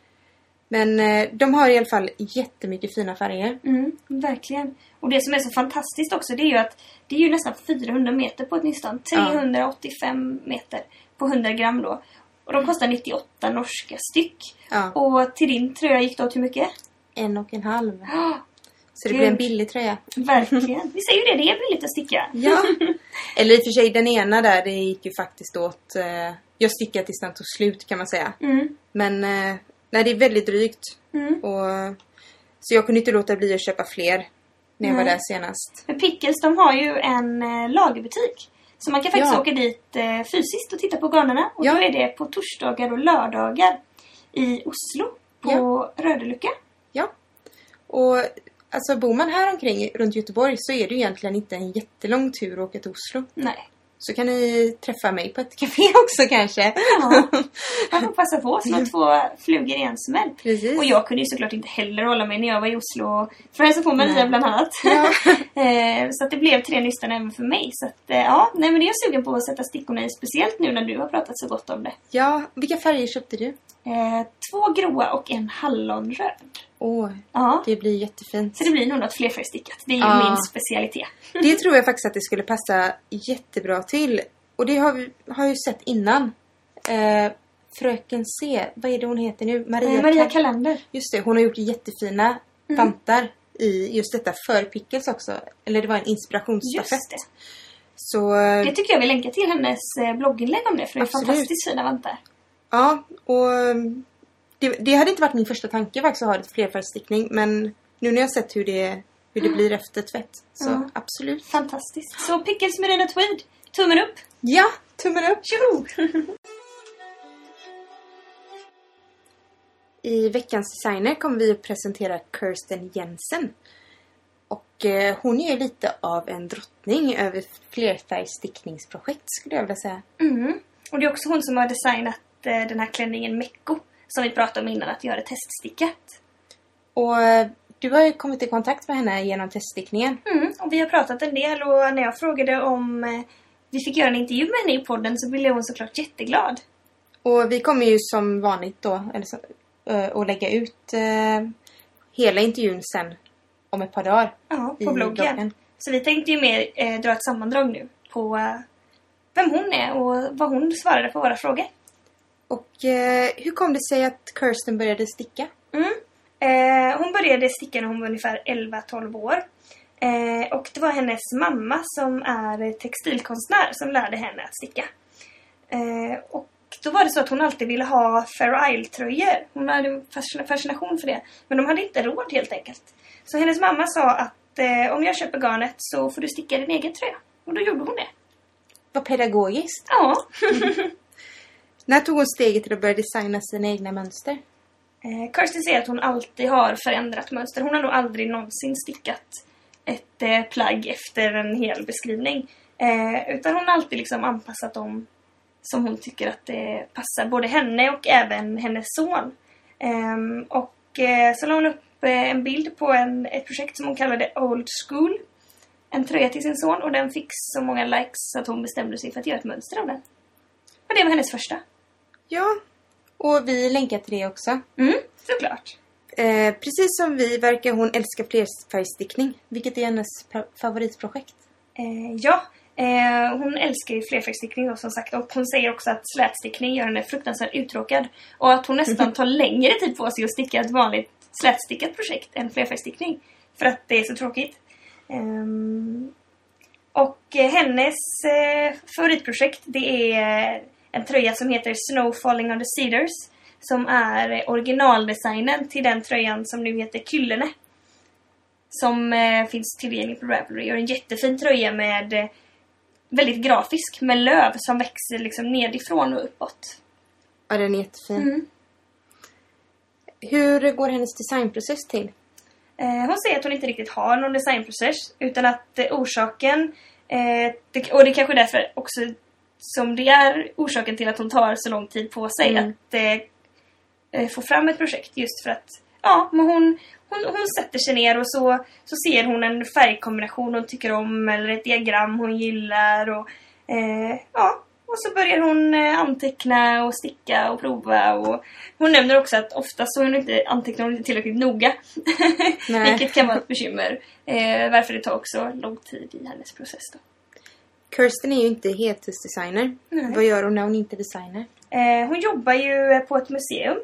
Men eh, de har i alla fall jättemycket fina färger. Mm, verkligen. Och det som är så fantastiskt också det är ju att det är ju nästan 400 meter på ett nystan. 385 meter på 100 gram då. Och de kostar 98 norska styck. Ja, Och till din tröja gick det åt hur mycket? en och en halv. Ja, Så det blir en billig tröja. verkligen. Vi säger ju det, det är billigt att sticka. Ja. Eller i och för sig den ena där, det gick ju faktiskt åt... Eh, jag stickade tills den tog slut kan man säga. Mm, Men eh, nej, det är väldigt drygt. mm. Och, så jag kunde inte låta bli att köpa fler när jag var Nej. där senast. Men Pickles de har ju en eh, lagerbutik. Så man kan faktiskt Ja. åka dit eh, fysiskt och titta på garnerna. Och Ja. då är det på torsdagar och lördagar i Oslo. På Rödelucka. Ja. Och alltså bor man här omkring runt Göteborg så är det ju egentligen inte en jättelång tur att åka till Oslo. Nej. Så kan ni träffa mig på ett café också kanske. Ja. Man får passa på att slå två flugor i en smäll. Precis. Och jag kunde ju såklart inte heller hålla mig när jag var i Oslo för att hälsa på Maria Nej. bland annat. Ja. Eh, så att det blev tre nystan även för mig. Så att, eh, ja, nej men det är jag sugen på att sätta stickorna i. Speciellt nu när du har pratat så gott om det. ja, vilka färger köpte du? Eh, två gråa och en hallonröd. Åh, Ja. det blir jättefint. Så det blir nog något flerfärgstickat. Det är ju Ja. min specialitet. Det tror jag faktiskt att det skulle passa jättebra till. Och det har vi har jag ju sett innan. Eh, Fröken C, vad är det hon heter nu? Maria, Eh, Maria Kalander. Just det, hon har gjort jättefina vantar i just detta för Pickles också. Eller det var en inspirationsstafett. Just Så eh, Det tycker jag vi länkar till hennes eh, blogginlägg om det för det är Absolut. fantastiskt fina vantar. ja, och um, det, det hade inte varit min första tanke faktiskt att ha ett flerfärgstickning. Men nu när jag sett hur det, hur det blir efter tvätt. Så Ja. absolut. Fantastiskt. Så Pickles Merino Tweed, tummen upp! Ja, tummen upp! Tjoho! I veckans designer kommer vi att presentera Kirsten Jensen. Och eh, hon är lite av en drottning över flerfärgstickningsprojekt skulle jag vilja säga. Mm. Och det är också hon som har designat eh, den här klänningen Mecco. Som vi pratade om innan, att göra teststickat. Och eh, du har ju kommit i kontakt med henne genom teststickningen. Mm. Och vi har pratat en del och när jag frågade om eh, vi fick göra en intervju med henne i podden så blev hon såklart jätteglad. Och vi kommer ju som vanligt då eller så, eh, att lägga ut hela intervjun sen om ett par dagar. Ja, på bloggen. Så vi tänkte ju mer eh, dra ett sammandrag nu på vem hon är och vad hon svarade på våra frågor. Och eh, hur kom det sig att Kirsten började sticka? Mm. Eh, hon började sticka när hon var ungefär 11-12 år. Eh, och det var hennes mamma som är textilkonstnär som lärde henne att sticka. Eh, och då var det så att hon alltid ville ha Fair Isle-tröjor. Hon hade en fascination för det. Men de hade inte råd helt enkelt. Så hennes mamma sa att eh, om jag köper garnet så får du sticka din egen tröja. Och då gjorde hon det. Vad pedagogiskt. Ja. När tog hon steget till att börja designa sina egna mönster? Eh, Kirsten säger att hon alltid har förändrat mönster. Hon har nog aldrig någonsin stickat ett eh, plagg efter en hel beskrivning. Eh, utan hon har alltid liksom anpassat dem som hon tycker att det passar både henne och även hennes son. Eh, och eh, så la hon upp eh, en bild på en, ett projekt som hon kallade Old School. En tröja till sin son och den fick så många likes så att hon bestämde sig för att göra ett mönster av den. Och det var hennes första. Ja, och vi länkar till det också. Mm, såklart. Eh, precis som vi verkar hon älska flerfärgstickning, vilket är hennes favoritprojekt. Eh, ja, eh, hon älskar ju flerfärgstickning då som sagt och hon säger också att slätstickning gör henne fruktansvärt uttråkad. Och att hon nästan tar längre tid på sig att sticka ett vanligt slätstickat projekt än flerfärgstickning. För att det är så tråkigt. Ehm, och hennes eh, favoritprojekt det är en tröja som heter Snow Falling on the Cedars. Som är originaldesignen till den tröjan som nu heter Kyllene. Som eh, finns tillgänglig på Ravelry. Och en jättefin tröja med eh, väldigt grafisk med löv som växer liksom nedifrån och uppåt. Ja, den är jättefin. Mm. Hur går hennes designprocess till? Eh, hon säger att hon inte riktigt har någon designprocess utan att eh, orsaken, eh, det, och det är kanske därför också som det är orsaken till att hon tar så lång tid på sig Mm. att eh, eh, få fram ett projekt just för att ja, men hon, hon, hon sätter sig ner och så, så ser hon en färgkombination hon tycker om eller ett diagram hon gillar och eh, ja, och så börjar hon eh, anteckna och sticka och prova och hon nämner också att ofta så hon inte antecknar hon inte tillräckligt noga. Vilket kan vara ett bekymmer. Eh, varför det tar också lång tid i hennes process då. Kirsten är ju inte heltidsdesigner. Nej. Vad gör hon när hon inte designar? Eh, hon jobbar ju på ett museum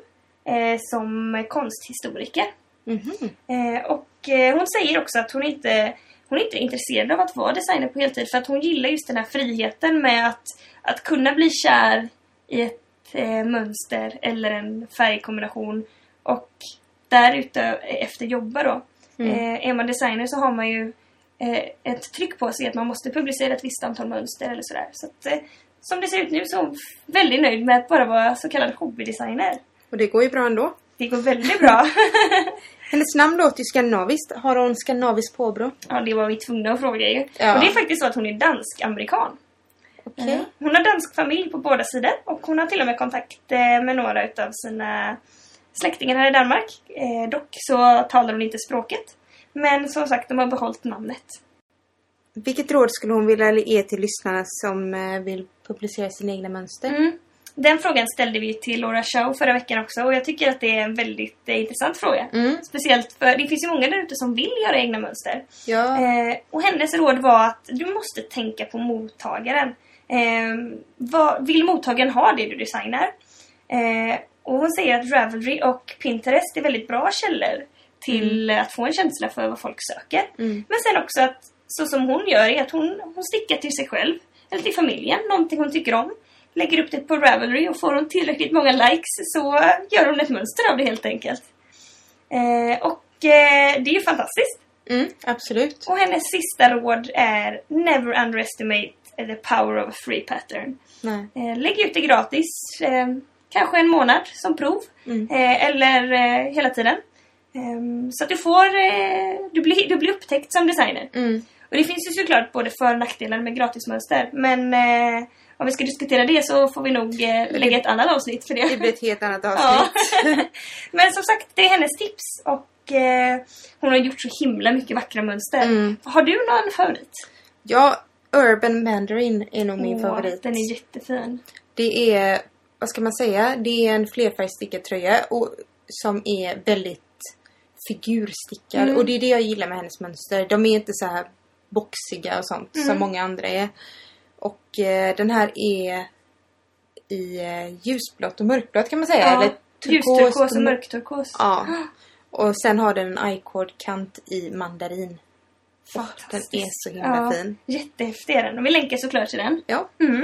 eh, som konsthistoriker. Mhm. Eh, och eh, hon säger också att hon inte, hon är inte intresserad av att vara designer på heltid för att hon gillar just den här friheten med att, att kunna bli kär i ett eh, mönster eller en färgkombination och därefter jobba då. Mm. Eh, är man designer så har man ju eh, ett tryck på sig att man måste publicera ett visst antal mönster eller sådär. Så att, eh, som det ser ut nu så är hon väldigt nöjd med att bara vara så kallad hobbydesigner. Och det går ju bra ändå. Det går väldigt bra. Hennes namn låter ju skandinaviskt. Har hon skandinaviskt påbrå? Ja, det var vi tvungna att fråga ju. Ja. Och det är faktiskt så att hon är dansk-amerikan. Okej. Eh, Hon har dansk familj på båda sidor och hon har till och med kontakt eh, med några utav sina släktingar här i Danmark. Eh, dock så talar hon inte språket. Men som sagt, de har behållit namnet. Vilket råd skulle hon vilja ge till lyssnarna som eh, vill publicera sina egna mönster? Mm. Den frågan ställde vi till Laura Show förra veckan också och jag tycker att det är en väldigt eh, intressant fråga. Mm. Speciellt för det finns ju många där ute som vill göra egna mönster. Ja. Eh, och hennes råd var att du måste tänka på mottagaren. Eh, vad, vill mottagaren ha det du designar? Eh, och hon säger att Ravelry och Pinterest är väldigt bra källor till att få en känsla för vad folk söker. Mm. Men sen också att så som hon gör är att hon, hon stickar till sig själv eller till familjen, någonting hon tycker om. Lägger upp det på Ravelry och får hon tillräckligt många likes så gör hon ett mönster av det helt enkelt. Eh, och eh, det är ju fantastiskt. Mm, absolut. Och hennes sista råd är Never underestimate the power of a free pattern. Nej. Eh, lägg ut det gratis. Eh, kanske en månad som prov. Mm. Eh, eller eh, hela tiden. Eh, så att du får... Eh, du, blir, du blir upptäckt som designer. Mm. Och det finns ju såklart både för och nackdelar med gratismönster. Men eh, om vi ska diskutera det så får vi nog eh, lägga ett annat avsnitt för det. Det blir ett helt annat Ja. avsnitt. Men som sagt, det är hennes tips. Och eh, hon har gjort så himla mycket vackra mönster. Mm. Har du någon favorit? Ja, Urban Mandarin är nog min Åh, favorit. Den är jättefin. Det är, vad ska man säga, det är en flerfärgstickad tröja och, som är väldigt figurstickad. Mm. Och det är det jag gillar med hennes mönster. De är inte så här boxiga och sånt Mm. som många andra är. Och eh, den här är i eh, ljusblått och mörkblått kan man säga. Eller turkos och mör- mörkturkos. Ja. Och sen har den en i-cord-kant i mandarin. Åh, den är så himla ja, fin. Jättehäftig är den. Och vi länkar såklart till den. Ja. Mm.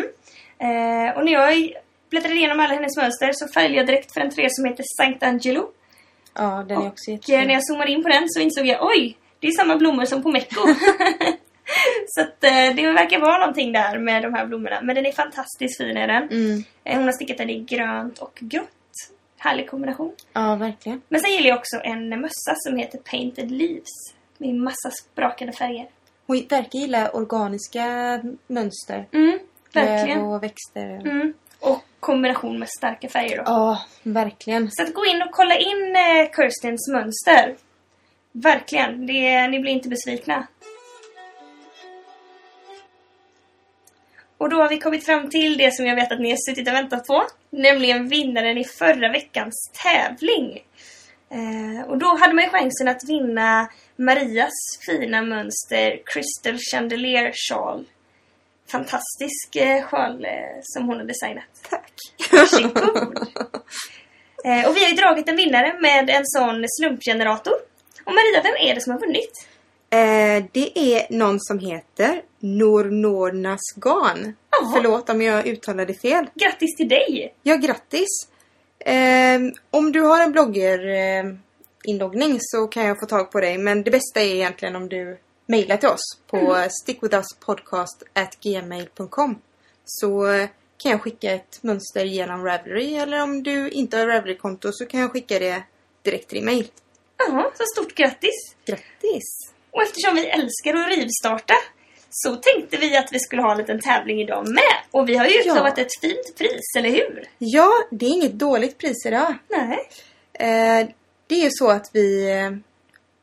Eh, och när jag bläddrade igenom alla hennes mönster så följde jag direkt för en tröja som heter Sankt Angelo. Ja, den är också Och eh, jättefin. när jag zoomade in på den så insåg jag oj, det är samma blommor som på Mecco. så att eh, det verkar vara någonting där med de här blommorna. Men den är fantastiskt fin är den. Mm. Eh, hon har stickat den i grönt och grått. Härlig kombination. Ja, verkligen. Men sen gillar jag också en mössa som heter Painted Leaves. Med massa sprakande färger. Hon verkar gilla organiska mönster. Mm, verkligen. Löv och växter. Mm. Kombination med starka färger då. Ja, verkligen. Så att gå in och kolla in eh, Kirstins mönster. Verkligen. Det, ni blir inte besvikna. Och då har vi kommit fram till det som jag vet att ni har suttit och väntat på. Nämligen vinnaren i förra veckans tävling. Eh, och då hade man ju chansen att vinna Marias fina mönster Crystal Chandelier Shawl. Fantastisk eh, sjal eh, som hon har designat. Tack. Varsågod. Eh, och vi har ju dragit en vinnare med en sån slumpgenerator. Och Maria, vem är det som har vunnit? Eh, det är någon som heter Nornornas Garn. Jaha. Förlåt om jag uttalade fel. Grattis till dig! Ja, grattis! Eh, om du har en blogger-inloggning eh, inloggning så kan jag få tag på dig. Men det bästa är egentligen om du mejlar till oss på mm. stickwithuspodcast.gmail.com Så kan jag skicka ett mönster genom Ravelry eller om du inte har Ravelry-konto så kan jag skicka det direkt till din mejl. Ja, så stort grattis! Grattis! Och eftersom vi älskar att rivstarta så tänkte vi att vi skulle ha en liten tävling idag med. Och vi har ju Ja. utlovat ett fint pris, eller hur? Ja, det är inget dåligt pris idag. Nej. Eh, det är ju så att vi, eh,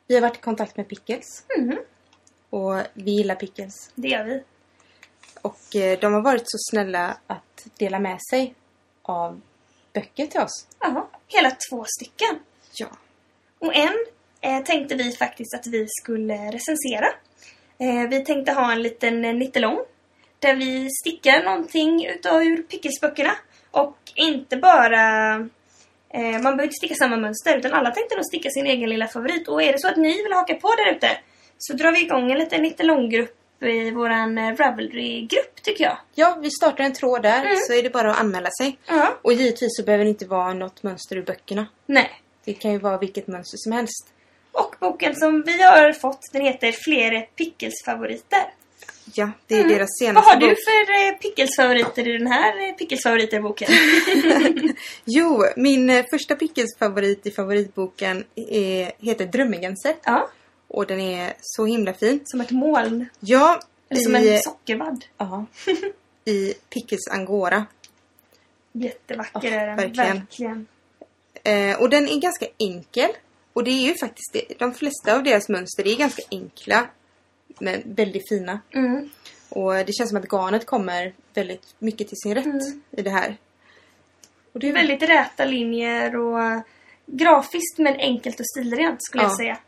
vi har varit i kontakt med Pickles Mhm, och vi gillar Pickles. det gör vi. Och eh, de har varit så snälla att dela med sig av böcker till oss. Ja, hela två stycken. Ja. Och en eh, tänkte vi faktiskt att vi skulle recensera. Eh, vi tänkte ha en liten eh, nittelång. Där vi stickar någonting utav ur Pickles-böckerna. Och inte bara... Eh, man behöver inte sticka samma mönster utan alla tänkte nog sticka sin egen lilla favorit. Och är det så att ni vill haka på där ute så drar vi igång en liten nittelånggrupp i våran eh, Ravelry-grupp tycker jag. Ja, vi startar en tråd där Mm. så är det bara att anmäla sig. Ja. Och givetvis så behöver det inte vara något mönster ur böckerna. Nej. Det kan ju vara vilket mönster som helst. Och boken som vi har fått den heter Fler Pickles-favoriter. Ja, det är Mm. deras Vad senaste har du bok. för eh, pickelsfavoriter i den här eh, pickelsfavoriter-boken? Jo, min första Pickles-favorit i favoritboken är, heter Drömmegenser. ja, Och den är så himla fin. som ett moln. Ja, Eller som i, en sockervadd. ja, i Pickles Angora. Jättevacker Ja, är den. verkligen. Verkligen. Eh, och den är ganska enkel. Och det är ju faktiskt det. De flesta av deras mönster är ganska enkla. Men väldigt fina. Mm. Och det känns som att garnet kommer väldigt mycket till sin rätt Mm. i det här. Och det är Väldigt räta linjer och grafiskt men enkelt och stilrent skulle Ja. jag säga.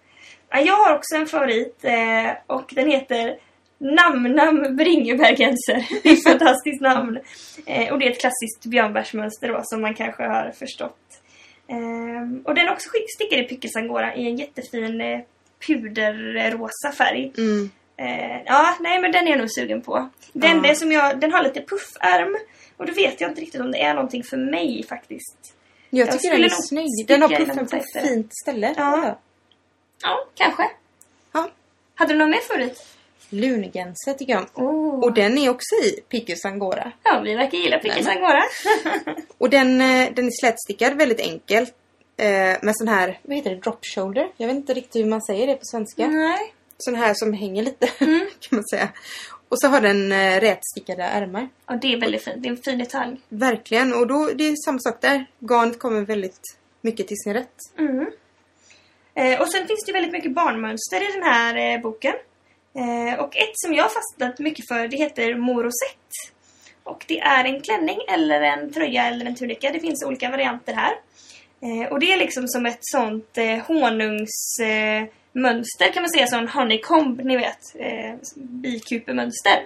Ja, Jag har också en favorit eh, och den heter Namnam Bringebergenser. Det är ett fantastiskt namn. Eh, och det är ett klassiskt björnbärsmönster då som man kanske har förstått. Ehm, och den är också stickad i Pickles Angora i en jättefin eh, puderrosa färg. Mm. Ja, nej men den är jag nog sugen på. Den, Ja. som jag, den har lite puffärm. Och då vet jag inte riktigt om det är någonting för mig faktiskt. Jag Jag tycker skulle den är snygg. Den har puffen på ett fint ställe. Ja. Ja, kanske. Ja. Hade du någon mer favorit? Lungense tycker jag om. Oh. Och den är också i Pickus Angora. Ja, vi verkar gilla Nämen. Angora. Och den, eh, den är slätstickad väldigt enkelt. Eh, med sån här, vad heter det, drop shoulder? Jag vet inte riktigt hur man säger det på svenska. Nej. Sån här som hänger lite, Mm. kan man säga. Och så har den eh, rätstickade ärmar. Ja, det är väldigt fint. Det är en fin detalj. Verkligen. Och då, det är samma sak där. Garnet kommer väldigt mycket till sin rätt. Mm. Eh, och sen finns det ju väldigt mycket barnmönster i den här eh, boken. Eh, och ett som jag har fastnat mycket för det heter morosett. Och det är en klänning eller en tröja eller en tunika. Det finns olika varianter här. Eh, och det är liksom som ett sånt eh, honungsmönster eh, kan man säga. Sån honeycomb, ni vet. Eh, bikupemönster.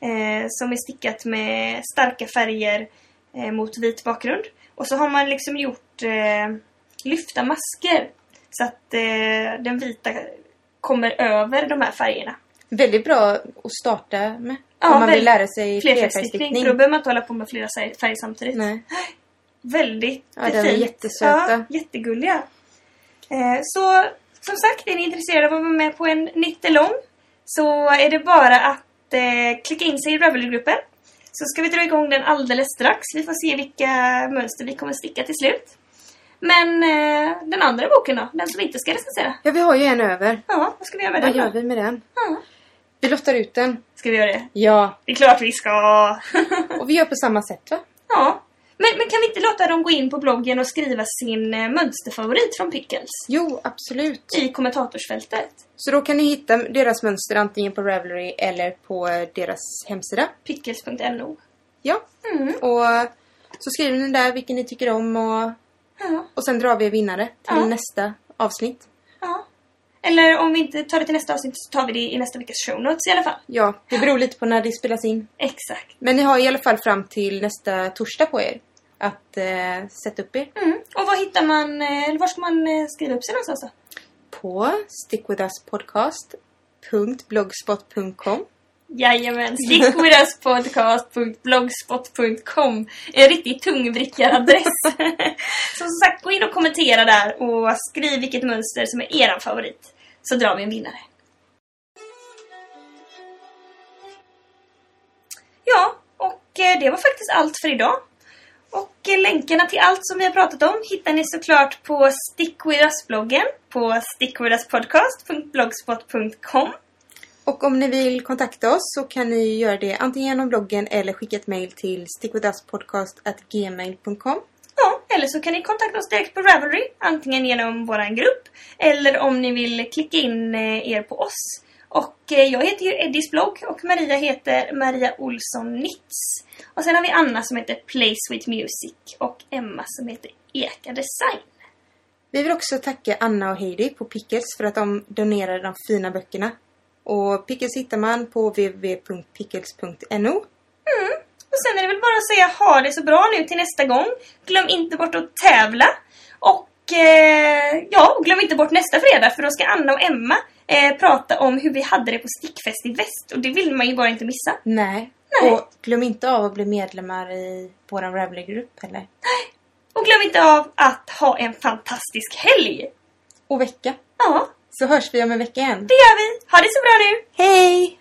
Eh, som är stickat med starka färger eh, mot vit bakgrund. Och så har man liksom gjort eh, lyfta masker. Så att eh, den vita kommer över de här färgerna. Väldigt bra att starta med. Ja, om man vill lära sig Flerfärgstickning. För då behöver man inte hålla på med flera färg- färger samtidigt. Nej. Väldigt Ja, de är fint. jättesöta. Ja, jättegulliga. Eh, så som sagt, är ni intresserade av att vara med på en nyttelång så är det bara att eh, klicka in sig i Ravelry-gruppen. Så ska vi dra igång den alldeles strax. Vi får se vilka mönster vi kommer sticka till slut. Men eh, den andra boken då? Den som inte ska recensera? Ja, vi har ju en över. Ja, vad ska vi göra med Vad den gör då? vi med den? Ja, Vi lottar ut den. ska vi göra det? Ja. Det är klart vi ska! Och vi gör på samma sätt va? ja. Men, men kan vi inte låta dem gå in på bloggen och skriva sin eh, mönsterfavorit från Pickles? Jo, absolut. I kommentatorsfältet. Så då kan ni hitta deras mönster antingen på Ravelry eller på eh, deras hemsida. Pickles.no Ja. mm. Och så skriver ni där vilken ni tycker om och, ja, och sen drar vi vinnare till Ja. nästa avsnitt. ja. Eller om vi inte tar det till nästa avsnitt så tar vi det i nästa veckas show notes i alla fall. Ja, det beror lite på när det spelas in. Exakt. Men ni har i alla fall fram till nästa torsdag på er att eh, sätta upp er. Mm. Och var hittar man, eh, eller var ska man eh, skriva upp sig någonstans då? På stickwithuspodcast.blogspot.com Jajamän, stickwithuspodcast.blogspot.com En riktigt tungvrickad adress. så som sagt, gå in och kommentera där och skriv vilket mönster som är er favorit. Så drar vi en vinnare. Ja, och eh, det var faktiskt allt för idag. Och eh, länkarna till allt som vi har pratat om hittar ni såklart på Stick With Us-bloggen på stickwithuspodcast.blogspot.com Och om ni vill kontakta oss så kan ni göra det antingen genom bloggen eller skicka ett mail till stickwithuspodcast.gmail.com Ja, eller så kan ni kontakta oss direkt på Ravelry, antingen genom våran grupp eller om ni vill klicka in eh, er på oss. Och eh, jag heter ju Eddies blogg och Maria heter Maria Olsson Nitz. Och sen har vi Anna som heter Play Sweet Music och Emma som heter Eka Design. Vi vill också tacka Anna och Heidi på Pickles för att de donerade de fina böckerna. Och Pickles hittar man på www.pickles.no Och sen är det väl bara att säga ha det så bra nu till nästa gång. Glöm inte bort att tävla. Och eh, ja, glöm inte bort nästa fredag för då ska Anna och Emma eh, prata om hur vi hade det på stickfest i väst. Och det vill man ju bara inte missa. Nej. Nej. Och glöm inte av att bli medlemmar i vår Ravelry-grupp heller. Och glöm inte av att ha en fantastisk helg! Och vecka. Ja, Så hörs vi om en vecka igen. det gör vi. Ha det så bra nu! Hej!